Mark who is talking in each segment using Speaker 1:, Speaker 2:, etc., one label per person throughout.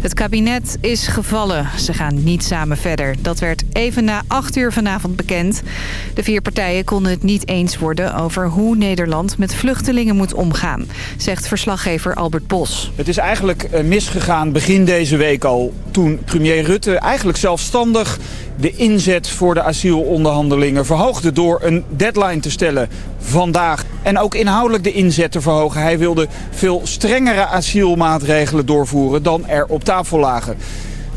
Speaker 1: Het kabinet is gevallen. Ze gaan niet samen verder. Dat werd even na 8 uur vanavond bekend. De vier partijen konden het niet eens worden over hoe Nederland met vluchtelingen moet omgaan, zegt verslaggever Albert Bos.
Speaker 2: Het is eigenlijk eh, misgegaan begin deze week al toen premier Rutte eigenlijk zelfstandig de inzet voor de asielonderhandelingen verhoogde door een deadline te stellen vandaag. En ook inhoudelijk de inzet te verhogen. Hij wilde veel strengere asielmaatregelen doorvoeren dan er op tafel lagen.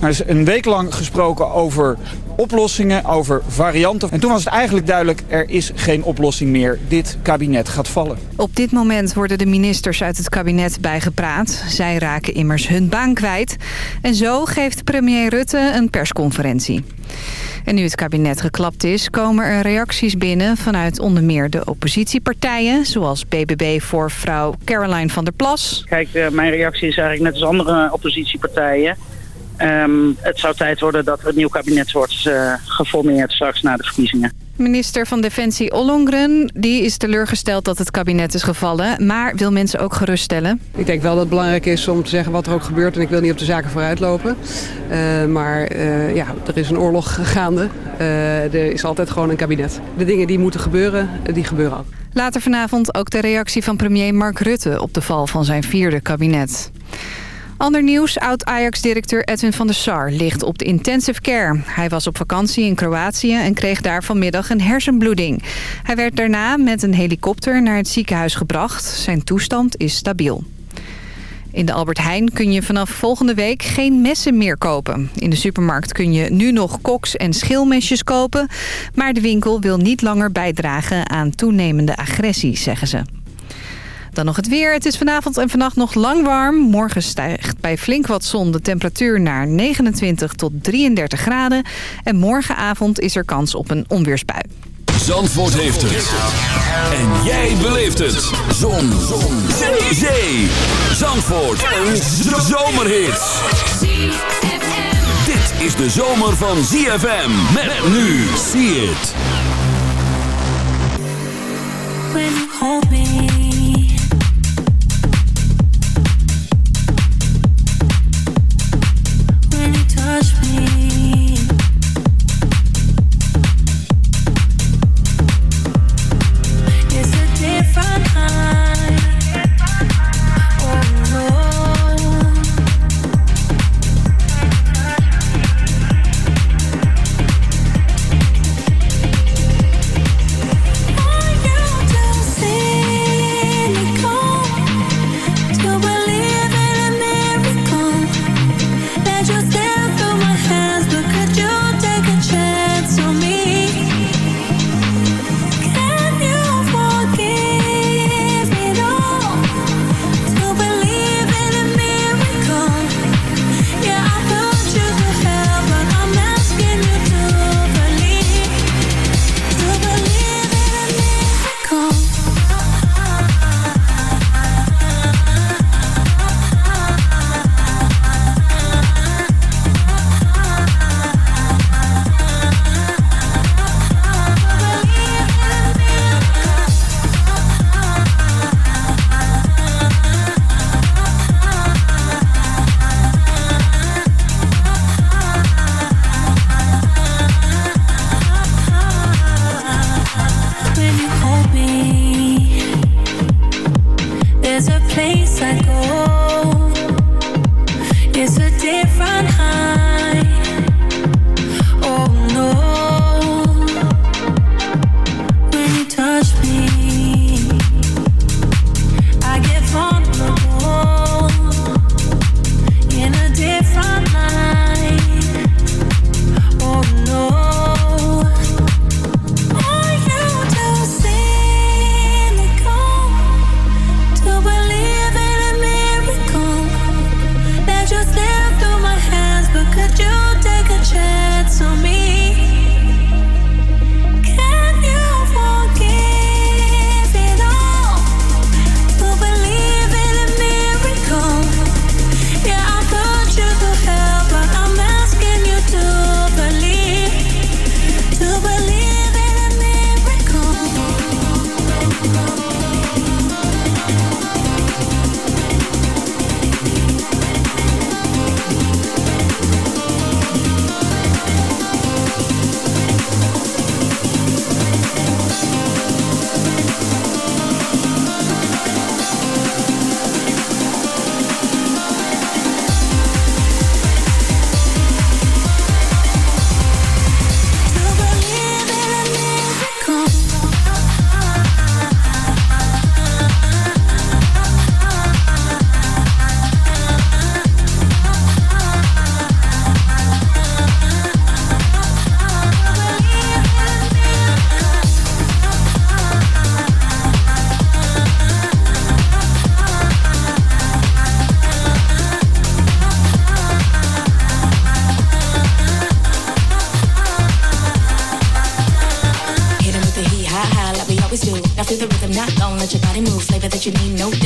Speaker 2: Er is een week lang gesproken over oplossingen, over varianten. En toen was het eigenlijk duidelijk, er is geen oplossing meer. Dit kabinet gaat vallen.
Speaker 1: Op dit moment worden de ministers uit het kabinet bijgepraat. Zij raken immers hun baan kwijt. En zo geeft premier Rutte een persconferentie. En nu het kabinet geklapt is, komen er reacties binnen vanuit onder meer de oppositiepartijen. Zoals BBB voor vrouw Caroline van der Plas.
Speaker 3: Kijk, eh, mijn reactie is eigenlijk net als andere oppositiepartijen. Ehm, het zou tijd worden dat er een nieuw kabinet wordt uh, geformeerd straks na de verkiezingen.
Speaker 1: Minister van Defensie Ollongren die is teleurgesteld dat het kabinet is gevallen... maar wil mensen ook geruststellen.
Speaker 4: Ik denk wel dat het belangrijk is om te zeggen wat er ook gebeurt... en ik wil niet op de zaken vooruitlopen. Uh, maar uh, ja, er is een oorlog gaande. er is altijd gewoon een kabinet. De dingen die moeten gebeuren, die gebeuren ook.
Speaker 1: Later vanavond ook de reactie van premier Mark Rutte... op de val van zijn vierde kabinet. Ander nieuws, oud-Ajax-directeur Edwin van der Sar ligt op de intensive care. Hij was op vakantie in Kroatië en kreeg daar vanmiddag een hersenbloeding. Hij werd daarna met een helikopter naar het ziekenhuis gebracht. Zijn toestand is stabiel. In de Albert Heijn kun je vanaf volgende week geen messen meer kopen. In de supermarkt kun je nu nog koks- en schilmesjes kopen... maar de winkel wil niet langer bijdragen aan toenemende agressie, zeggen ze. Dan nog het weer. Het is vanavond en vannacht nog lang warm. Morgen stijgt bij flink wat zon de temperatuur naar 29 tot 33 graden. En morgenavond is er kans op een onweersbui.
Speaker 5: Zandvoort heeft het. En jij beleeft het. Zon. zon. Zee. Zee. Zandvoort. Een zomerhit. Dit is de zomer van ZFM. Met nu. See it. When you hold me.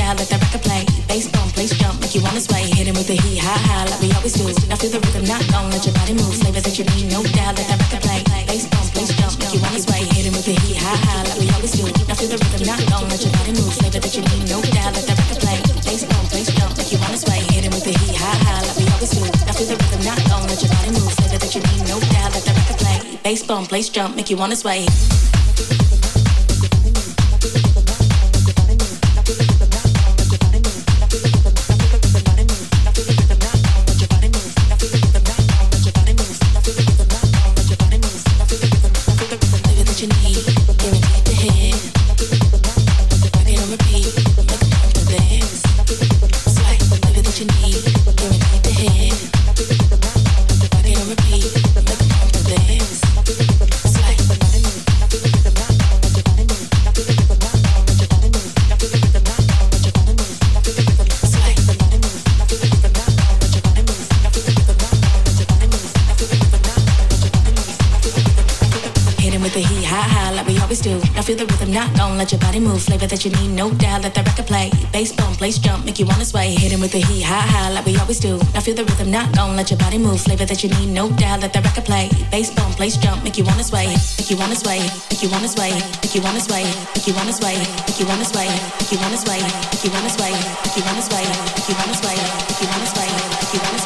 Speaker 6: Let the record play. Bass bump, place jump, make you wanna sway. Hit with the heat, high, high, like we always do. Now feel the rhythm, not let your body move. Flavor that you need, no doubt. Let the record play. Bass bump, place jump, make you wanna sway. Hit with the heat, high, high, like we always do. Now feel the rhythm, not let your body move. That you need, no doubt. Let record play. Bass bump, place jump, make you wanna sway. Hit with the heat, high, high, like we always do. Now feel the rhythm, not let your body move. Flavor that you need, no doubt. Let the record play. Bass bump, place jump, make you wanna sway. Body move. Flavor that you need, no doubt. Let the record play. Bass bump, place jump, make you wanna sway. Hit him with the heat, high, high, like we always do. Now feel the rhythm, not gone. Let your body move. Flavor that you need, no doubt. Let the record play. Bass bump, place jump, make you wanna sway. Make you wanna sway. Make you wanna sway. Make you wanna sway. Make you wanna sway. Make you wanna sway. Make you wanna sway. Make you wanna sway. Make you wanna sway. Make you wanna sway. Make you wanna sway. Make you wanna sway. Make you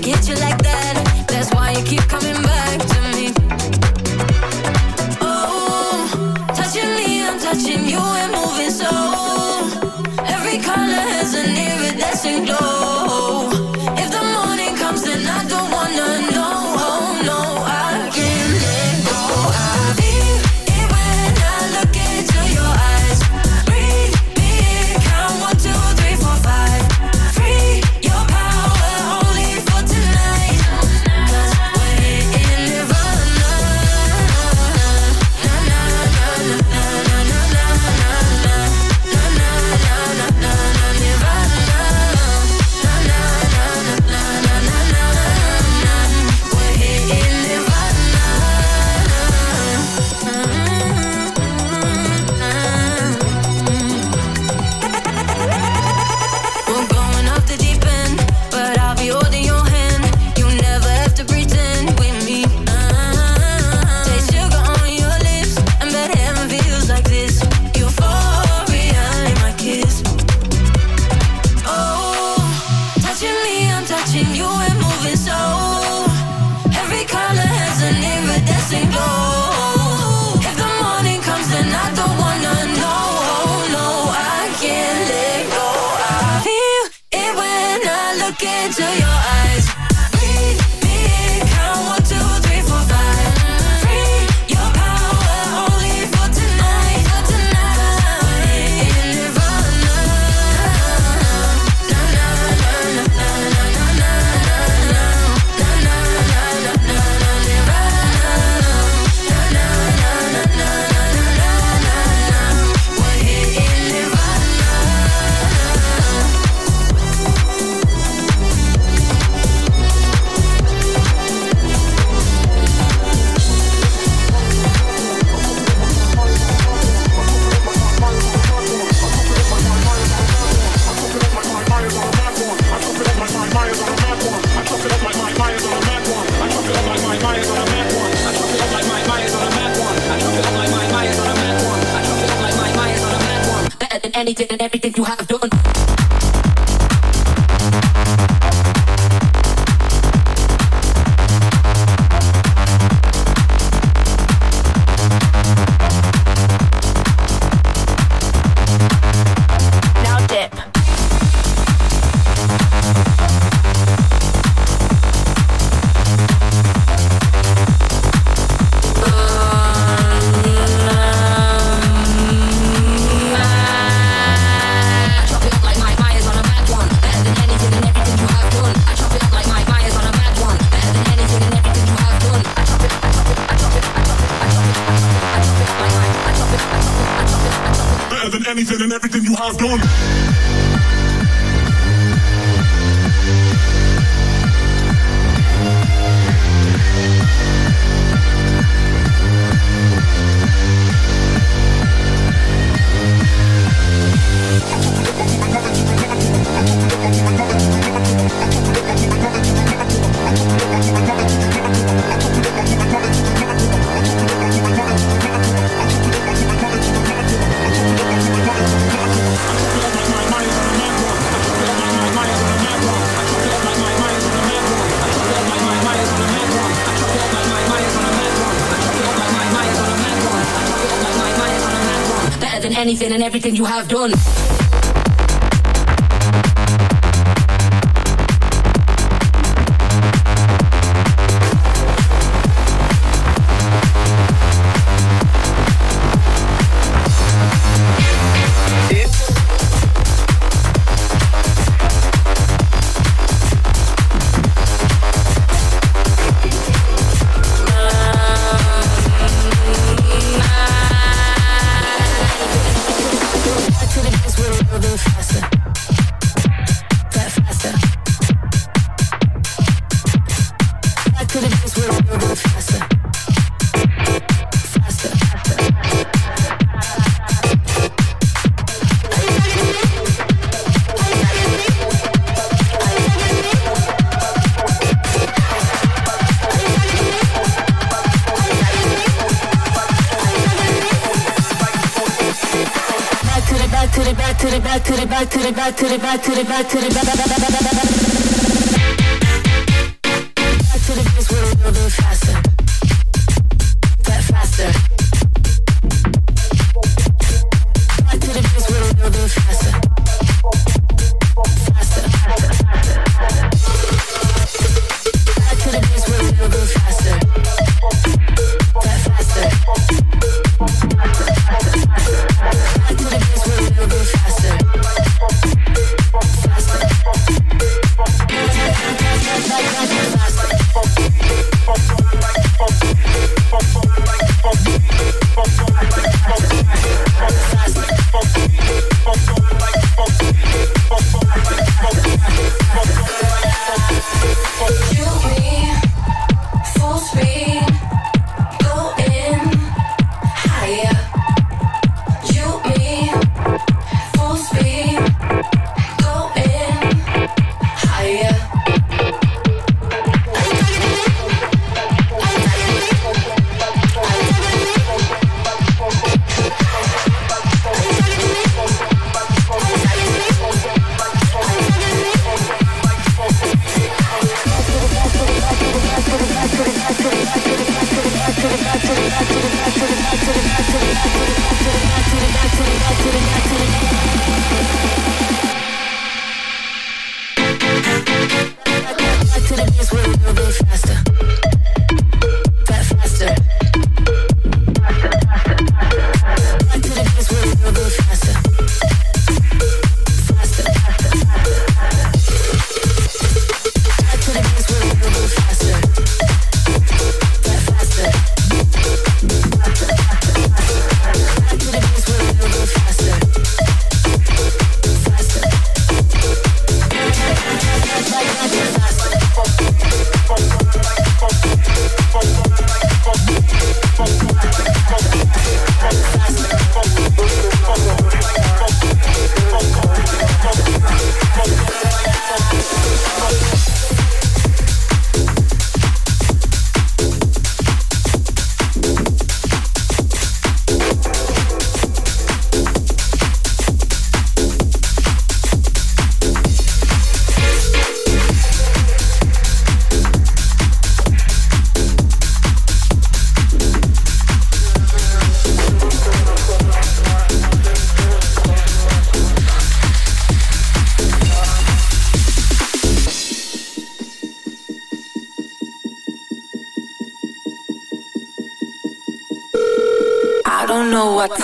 Speaker 6: get you like that. That's why you keep coming back to me. Oh, touching me, I'm touching you, and
Speaker 7: moving so. Every color has an iridescent glow.
Speaker 5: Anything and everything you have done. To the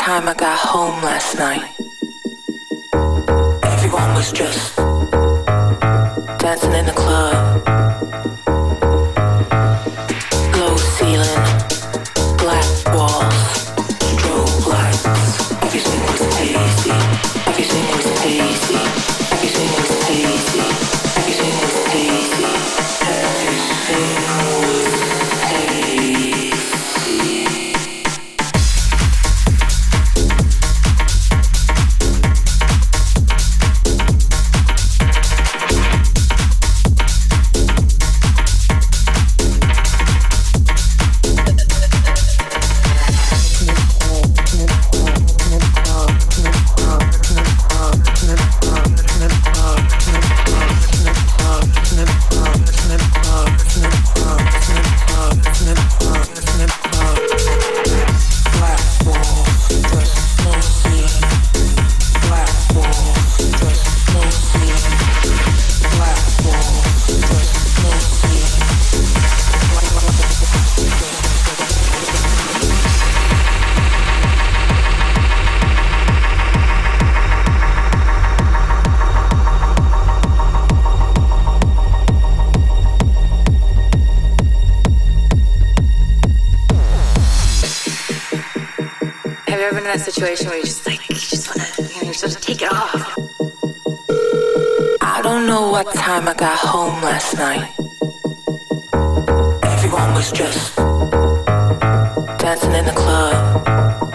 Speaker 8: time I got home last night, everyone was just dancing in the club.
Speaker 9: situation where you just like, you just wanna, you, know, you just take it off.
Speaker 8: I don't know what time I got home last night. Everyone was just dancing in the club.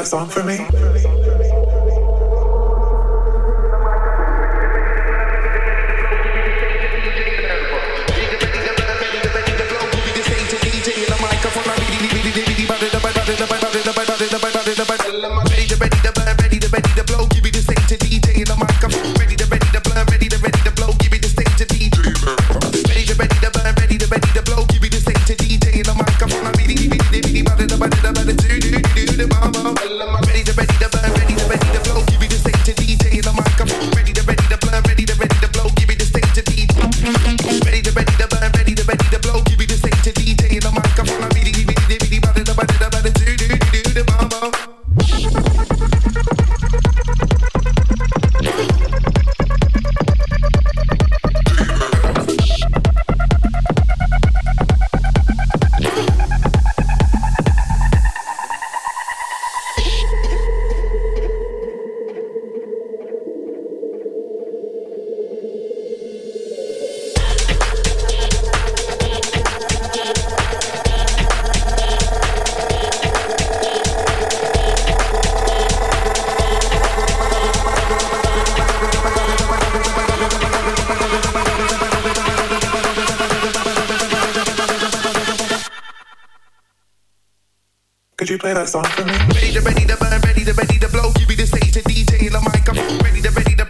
Speaker 9: that
Speaker 10: song for me? Could you play that song for me?
Speaker 6: Ready to, ready to burn, ready to, ready to blow. Give me the stage, and DJ, and the microphone. Ready to, ready to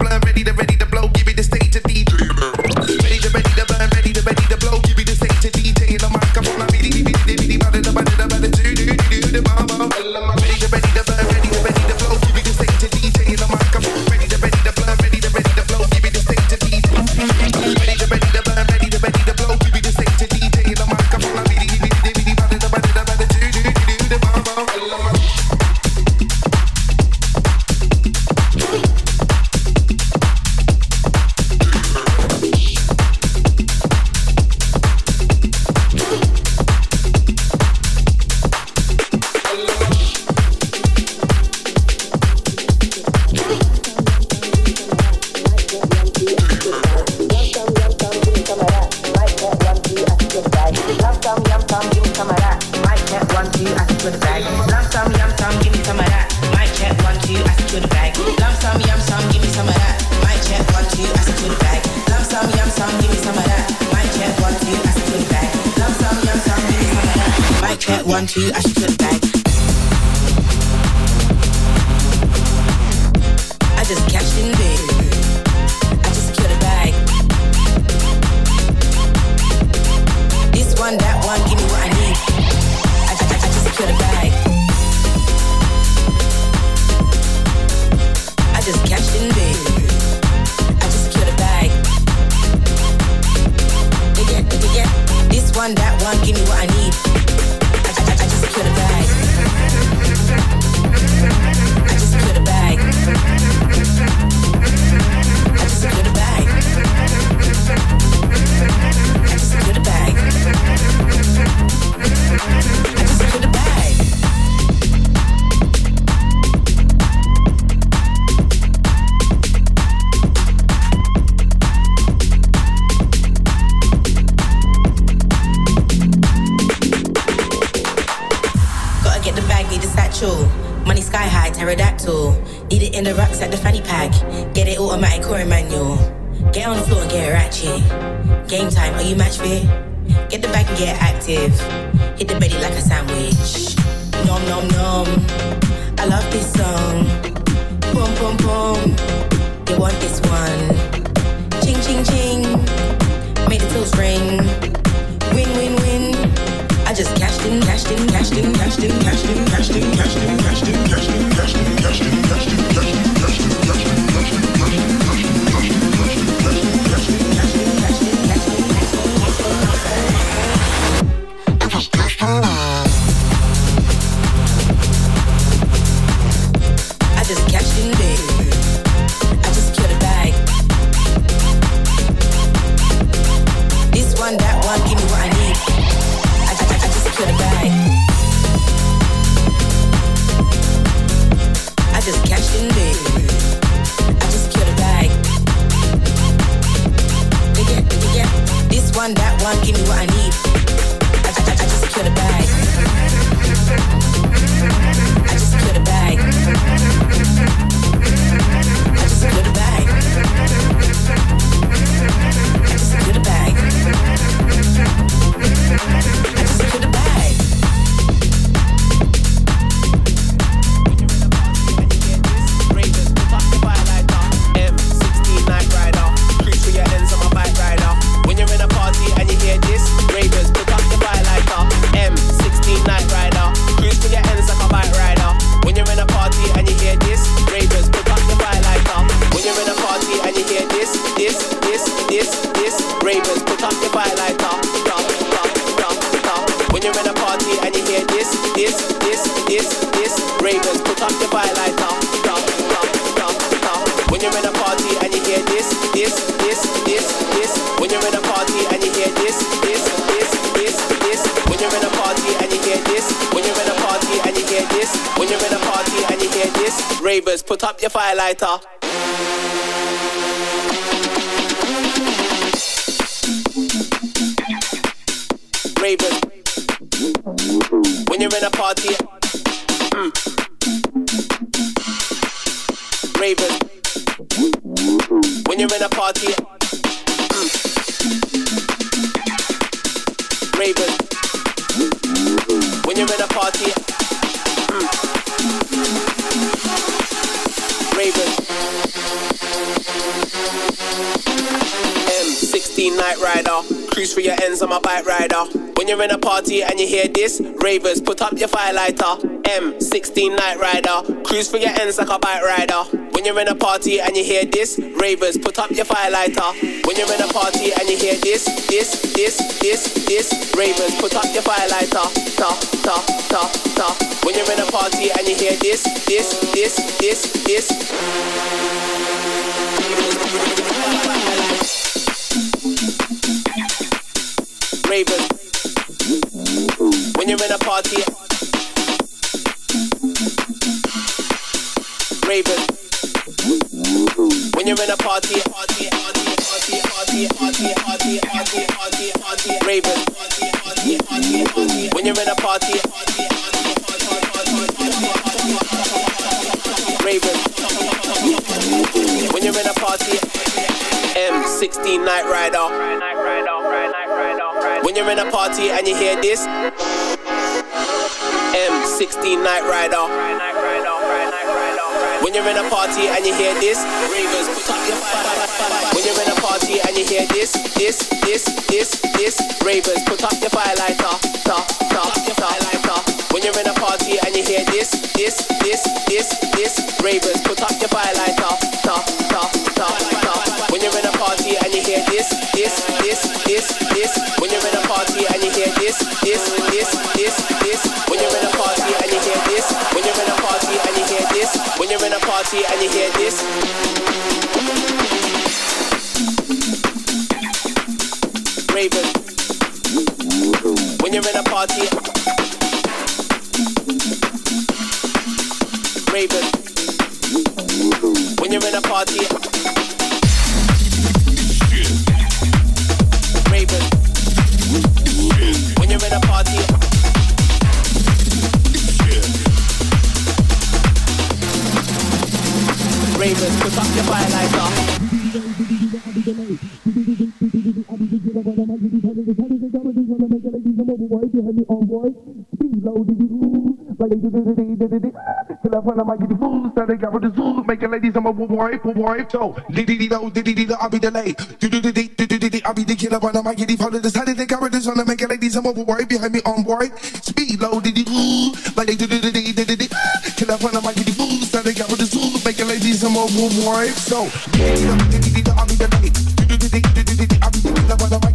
Speaker 11: highlighter.
Speaker 12: M16 Night Rider. Cruise for your ends like a bike rider. When you're in a party and you hear this, ravers, put up your firelighter. When you're in a party and you hear this, this, this, this, this, ravers, put up your firelighter. Ta, ta, ta, ta. When you're in a party and you hear this, this, this, this, this. ravers. When you're in a party party. Raven. When you're in a party. M16 Night Rider. When you're in a party and you hear this. M16 Night Rider. When you're in a party and you hear this, ravers put up your fire When you're in a party and you hear this, this, this, this, this, ravers put up your. Ta, ta, ta, ta, ta. see and you hear
Speaker 10: Make a ladies, I'm a boy, boy, so diddy dee do, diddy dee do, I'll be do do dee, do do dee, I'll be the killer when I'm a giddy follow the side of the characters on the make a ladies, I'm a boy behind me on boy. Speed low, diddy doo, like they do do do dee, do do dee. Killer when I'm a giddy fool, side of the characters, make a ladies, I'm a boy, so diddy diddy do, I'll be do dee, do do dee, I'll be the killer when I'm a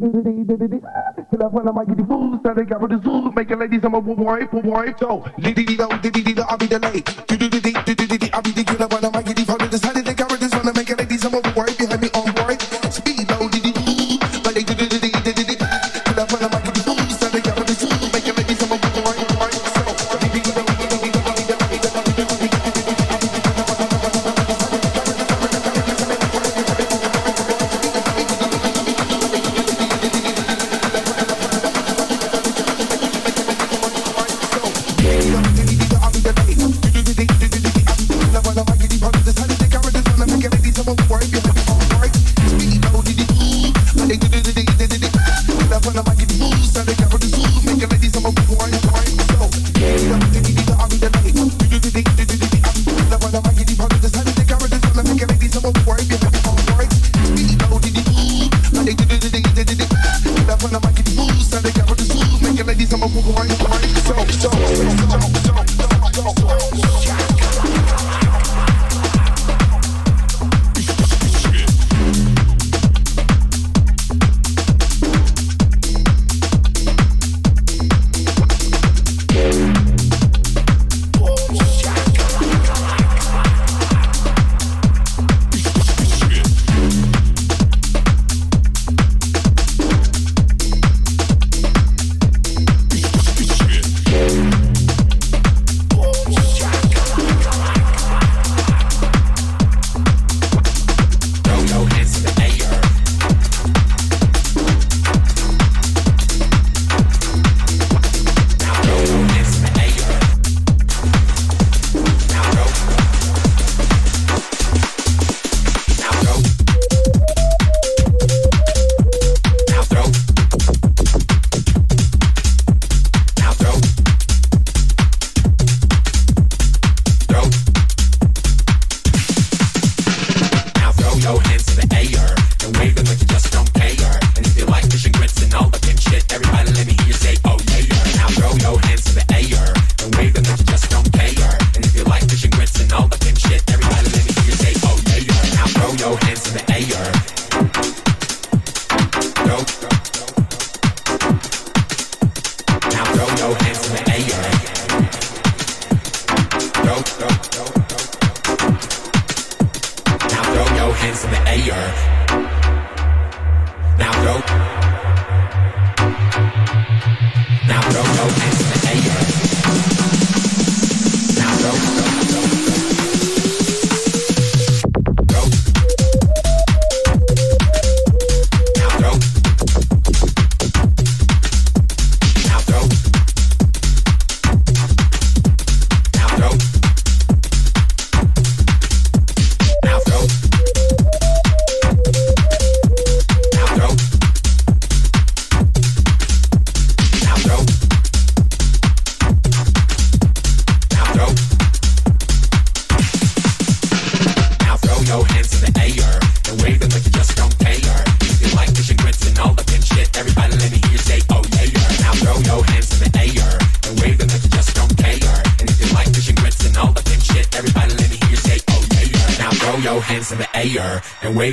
Speaker 10: Make a ladies, I'm a boy, boy, so diddy diddy dee do, I'll be do dee, do do dee, dee, I'll be the killer when I'm a giddy follow the side of the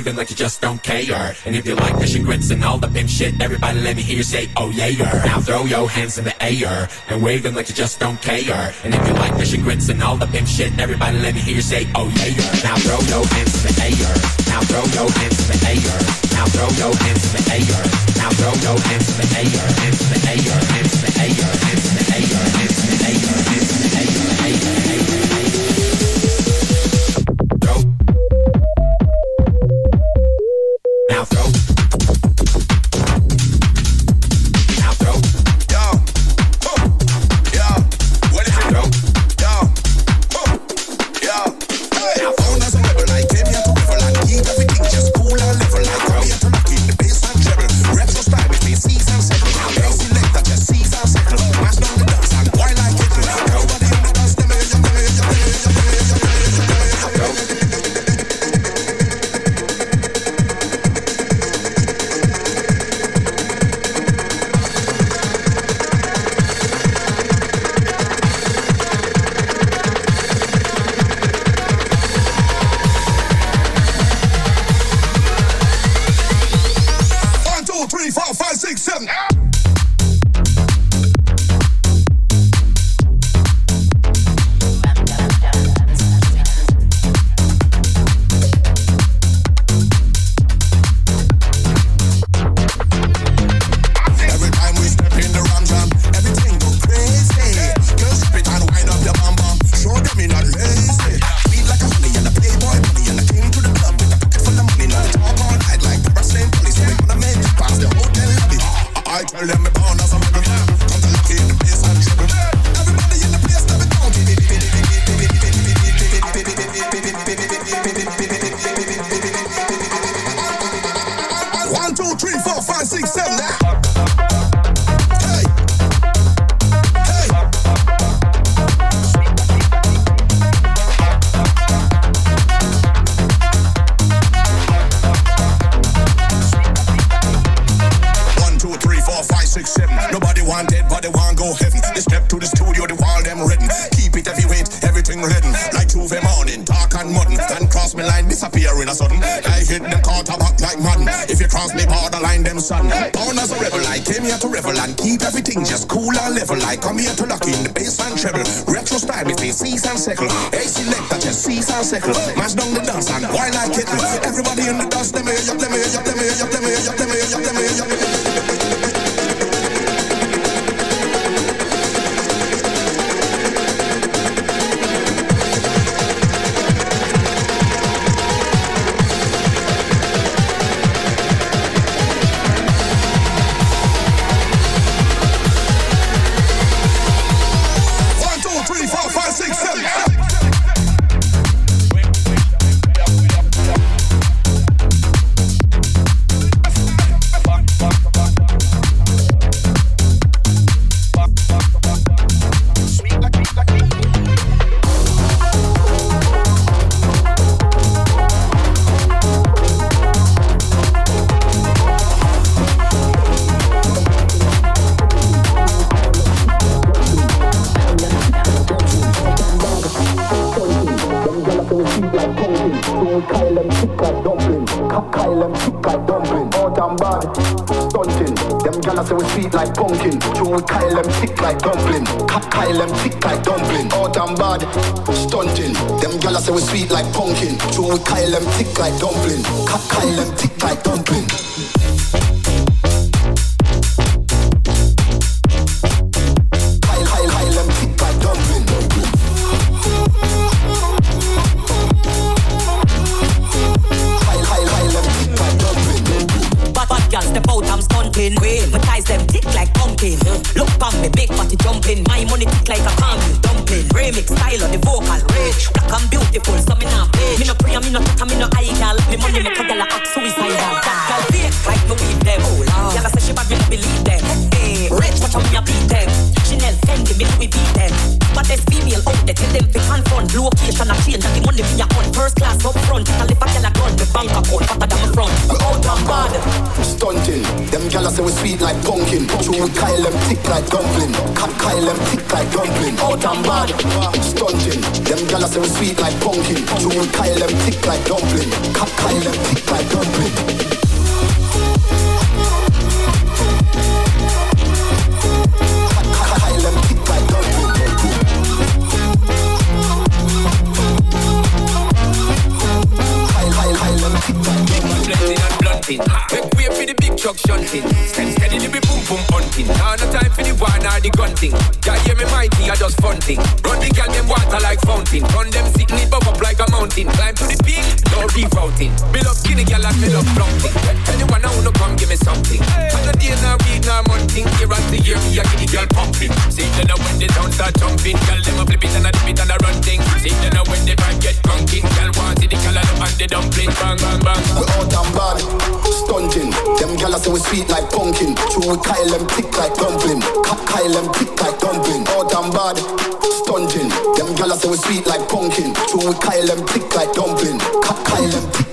Speaker 13: them like you just don't care. And if you like fish and grits and all the pimp shit, everybody let me hear you say, oh yeah. Now throw your hands in the air and wave them like you just don't care. And if you like fish and grits and all the pimp shit, everybody let me hear you say, oh yeah. Now throw your hands in the air. Now throw your hands in the air. Now throw your hands in the air. Now throw your hands in the air. Hands in the air. Hands in the air. Hands in the air.
Speaker 14: Two, three, four, five, six, seven. Hey. And keep everything just cool and level. I come here to lock in the bass and treble. Retro style me, seize and settle. Hey, selector, just seize and settle. Mash down the dance and why like it. Everybody in the dance, let me hear you, let me hear you, let me hear you, let me hear you, let me hear you, let me hear you.
Speaker 15: and bad, stunting. Them gala say we sweet like pumpkin. True, we Kyle them thick like dumpling. Kyle them thick like dumpling.
Speaker 16: Queen. Queen. My ties them thick like pumpkin. Look pang me, big body jumping. My money thick like a Remix style of the vocal rich. Black and beautiful, so me not play. Me no pray, me no tuck, me no gal. Me money make a gal act suicidal. Gal fake like me weave them. Gal say she bad, me no believe them. Hey, rich, watch how me a beat them. Chanel, Fendi, me we beat them. But there's female out there, tell them fi confront. Location a change, and the money me a on. First class up front. Tell if I tell a gun, me bank account fatter than my front. We out and bad.
Speaker 15: Stunting, them gyal say we sweet like pumpkin. True Kyle them thick like dumpling. Cut Kyle them thick like dumpling. Out and bad, stunting. Them gyal say we sweet like pumpkin. We Kyle them thick like dumpling. Cut Kyle them thick like dumpling. Like dumpling.
Speaker 13: blending and blunting. Make way for the big truck shunting. Steady, steady, the boom boom hunting. Now no time for the one or the gunting. Ya hear me mighty, I just funting. Run the gal them water like fountain. Run them sitting it up like a mountain. Climb to the peak, no rerouting. Me love skinny gal and me love plumping. Anyone I wanna come give me something. I'm not day nor week nor month thing. Year after year, me a the gal pumping. See them now when the sound start jumping. Gal them a flip it and a dip it and a run thing. See them now when the vibe get drunking. Gal want see the gal and the dumpling. Bang bang bang.
Speaker 15: We out and bad, stunting. Them gyal say we sweet like pumpkin. True we Kyle them thick like dumpling. Cut Kyle them thick like dumpling. Out and bad, stunting. Them gyal say we sweet like pumpkin. True we Kyle them thick like dumpling. Cut Kyle them thick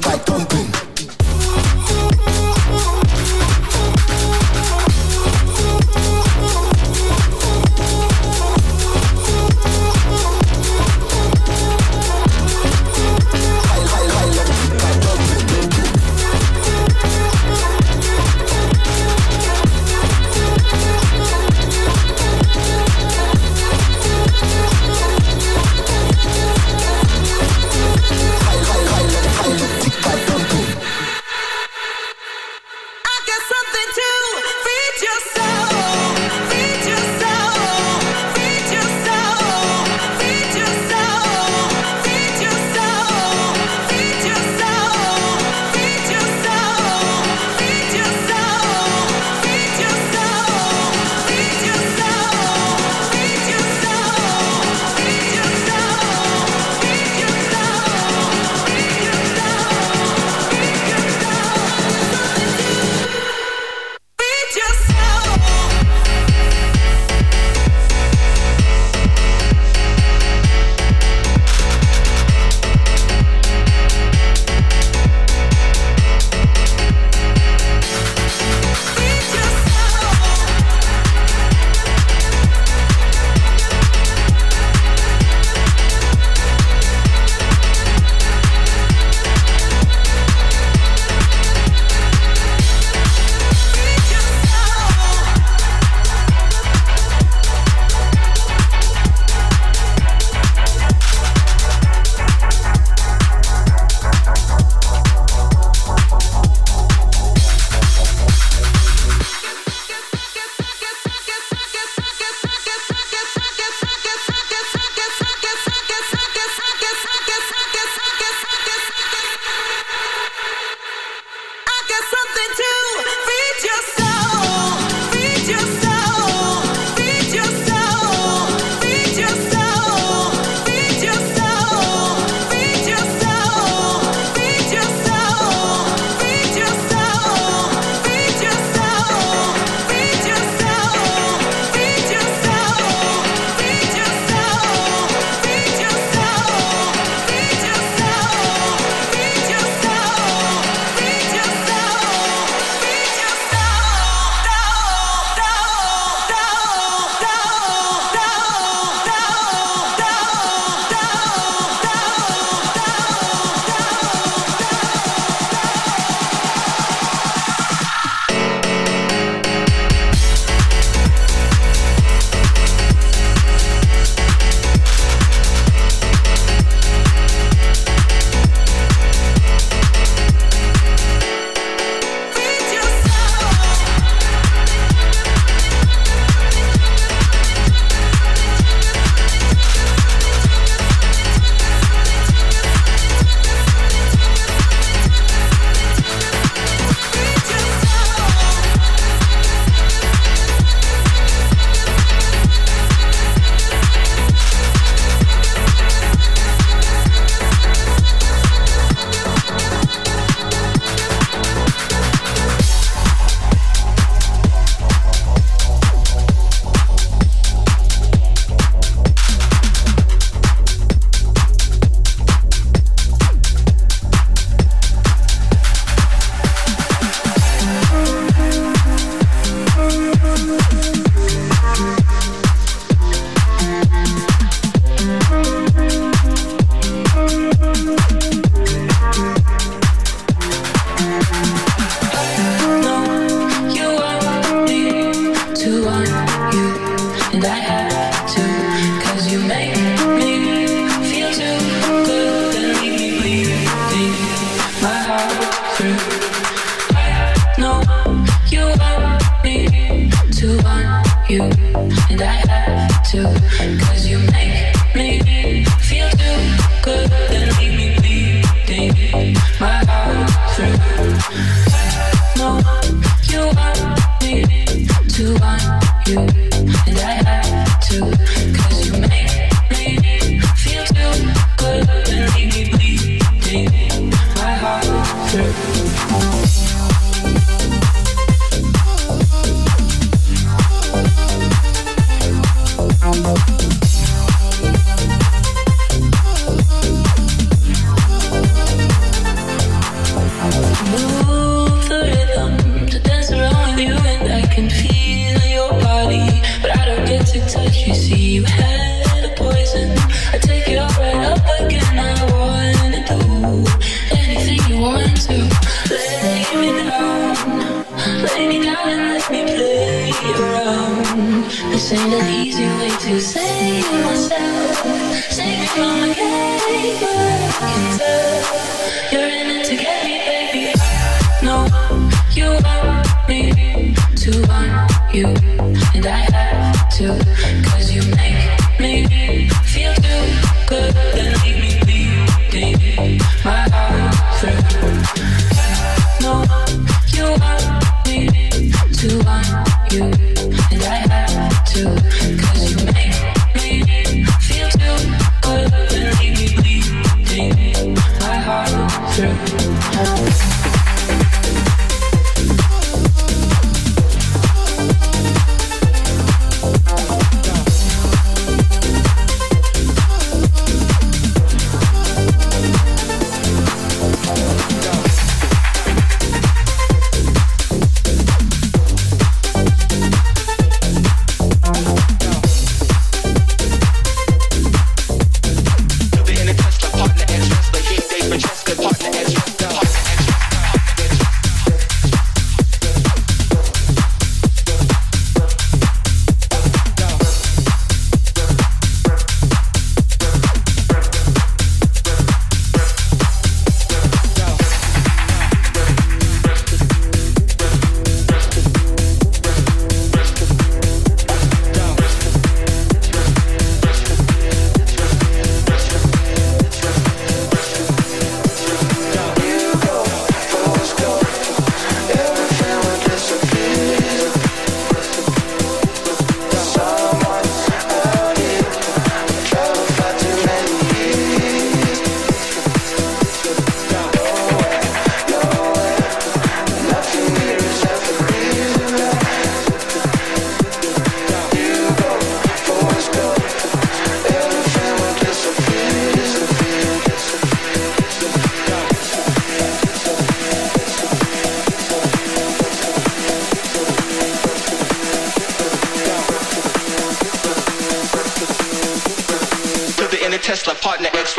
Speaker 5: you're in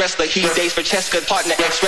Speaker 17: wrestler. He dates for Cheska partner, ex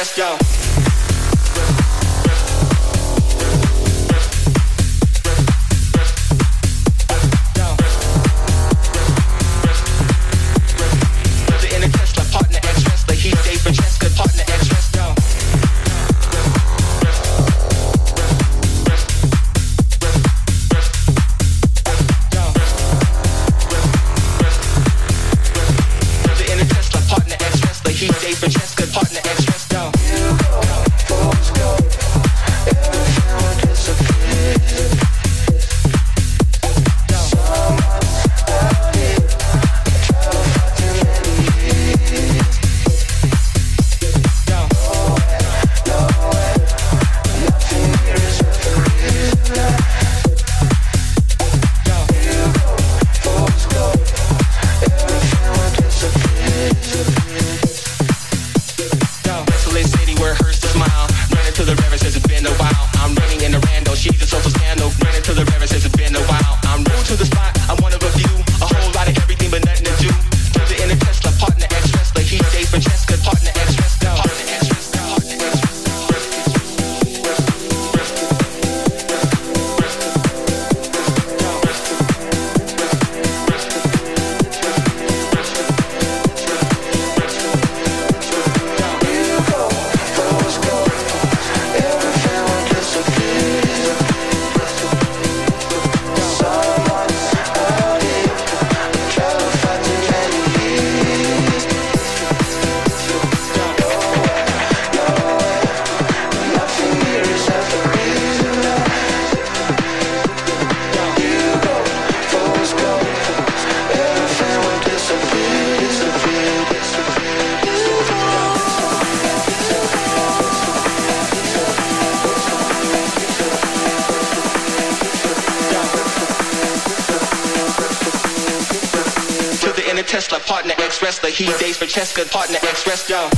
Speaker 18: Francesca, partner, ex-wrestler.
Speaker 17: Tot